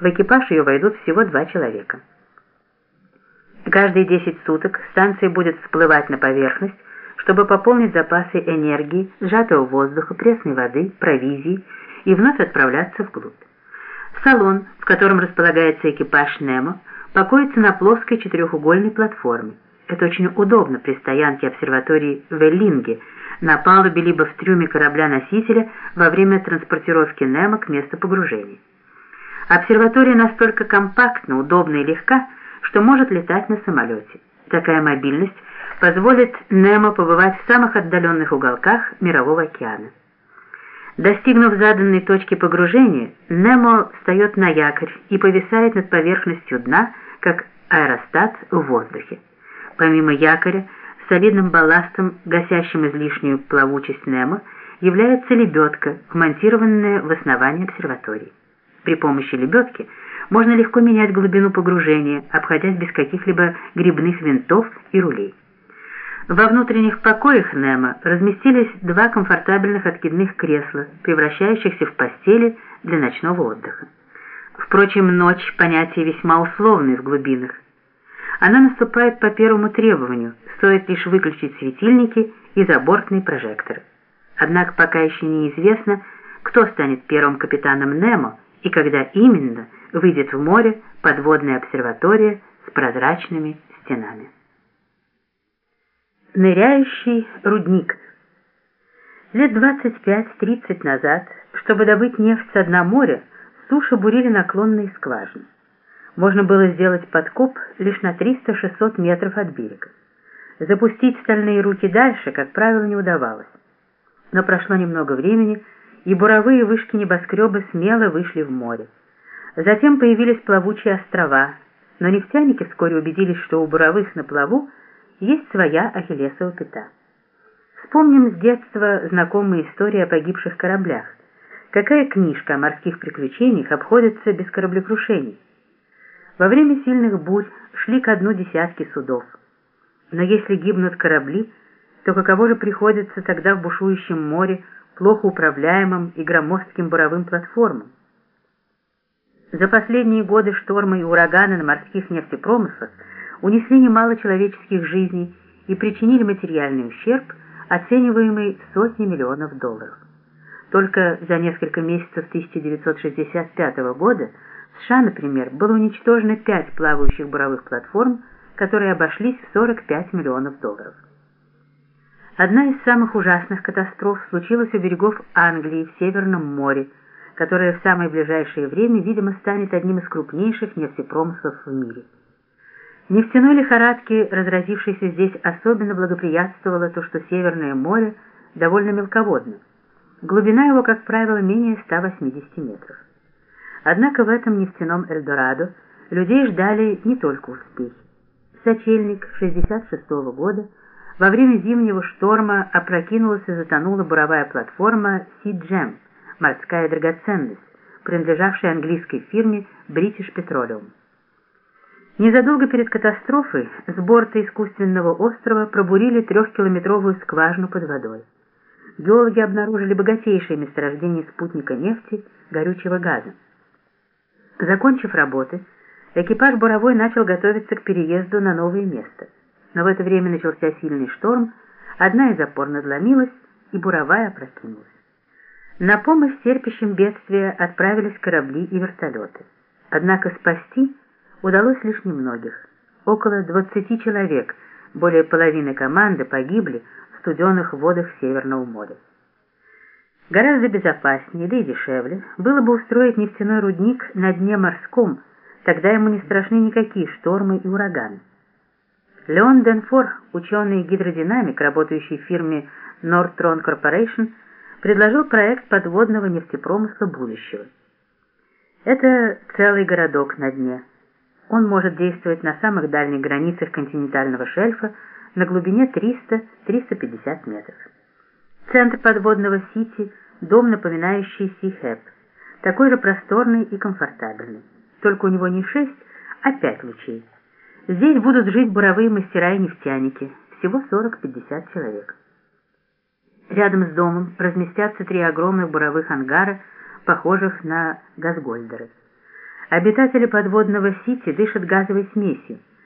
В экипаж ее войдут всего два человека. Каждые 10 суток станция будет всплывать на поверхность, чтобы пополнить запасы энергии, сжатого воздуха, пресной воды, провизии и вновь отправляться вглубь. Салон, в котором располагается экипаж Немо, покоится на плоской четырехугольной платформе. Это очень удобно при стоянке обсерватории в на палубе либо в трюме корабля-носителя во время транспортировки Немо к месту погружения. Обсерватория настолько компактна, удобна и легка, что может летать на самолете. Такая мобильность позволит Немо побывать в самых отдаленных уголках Мирового океана. Достигнув заданной точки погружения, Немо встает на якорь и повисает над поверхностью дна, как аэростат в воздухе. Помимо якоря, солидным балластом, гасящим излишнюю плавучесть Немо, является лебедка, вмонтированная в основание обсерватории. При помощи лебедки можно легко менять глубину погружения, обходясь без каких-либо грибных винтов и рулей. Во внутренних покоях Немо разместились два комфортабельных откидных кресла, превращающихся в постели для ночного отдыха. Впрочем, ночь – понятие весьма условное в глубинах. Она наступает по первому требованию, стоит лишь выключить светильники и забортные прожекторы. Однако пока еще неизвестно, кто станет первым капитаном Немо и когда именно выйдет в море подводная обсерватория с прозрачными стенами. Ныряющий рудник. Лет 25-30 назад, чтобы добыть нефть с дна моря, суши бурили наклонные скважины. Можно было сделать подкоп лишь на 300-600 метров от берега. Запустить стальные руки дальше, как правило, не удавалось. Но прошло немного времени, и буровые вышки небоскреба смело вышли в море. Затем появились плавучие острова, но нефтяники вскоре убедились, что у буровых на плаву есть своя ахиллесова пята. Вспомним с детства знакомые истории о погибших кораблях. Какая книжка о морских приключениях обходится без кораблекрушений? Во время сильных бурь шли ко дну десятки судов. Но если гибнут корабли, то каково же приходится тогда в бушующем море плохо управляемым и громоздким буровым платформам? За последние годы штормы и ураганы на морских нефтепромыслах унесли немало человеческих жизней и причинили материальный ущерб, оцениваемый в сотни миллионов долларов. Только за несколько месяцев 1965 года в США, например, было уничтожено пять плавающих буровых платформ, которые обошлись в 45 миллионов долларов. Одна из самых ужасных катастроф случилась у берегов Англии в Северном море, которое в самое ближайшее время, видимо, станет одним из крупнейших нефтепромыслов в мире. Нефтяной лихорадке, разразившейся здесь, особенно благоприятствовало то, что Северное море довольно мелководно. Глубина его, как правило, менее 180 метров. Однако в этом нефтяном Эльдорадо людей ждали не только успехи. Сочельник 66 -го года во время зимнего шторма опрокинулась и затонула буровая платформа Си-Джем, морская драгоценность, принадлежавшая английской фирме British Petroleum. Незадолго перед катастрофой с борта искусственного острова пробурили трехкилометровую скважину под водой. Геологи обнаружили богатейшее месторождение спутника нефти, горючего газа. Закончив работы, экипаж буровой начал готовиться к переезду на новое место. Но в это время начался сильный шторм, одна из опор надломилась, и буровая опрокинулась. На помощь терпящим бедствия отправились корабли и вертолеты. Однако спасти удалось лишь немногих. Около 20 человек, более половины команды, погибли в студенных водах Северного моря. Гораздо безопаснее, да и дешевле было бы устроить нефтяной рудник на дне морском, тогда ему не страшны никакие штормы и ураганы. Леон Денфор, ученый-гидродинамик, работающий в фирме Nortron Corporation, предложил проект подводного нефтепромысла будущего. Это целый городок на дне, он может действовать на самых дальних границах континентального шельфа на глубине 300-350 метров. Центр подводного Сити – дом, напоминающий Си-Хэп, такой же просторный и комфортабельный. Только у него не 6, а 5 лучей. Здесь будут жить буровые мастера и нефтяники, всего 40-50 человек. Рядом с домом разместятся три огромных буровых ангара, похожих на газгольдеры. Обитатели подводного Сити дышат газовой смесью.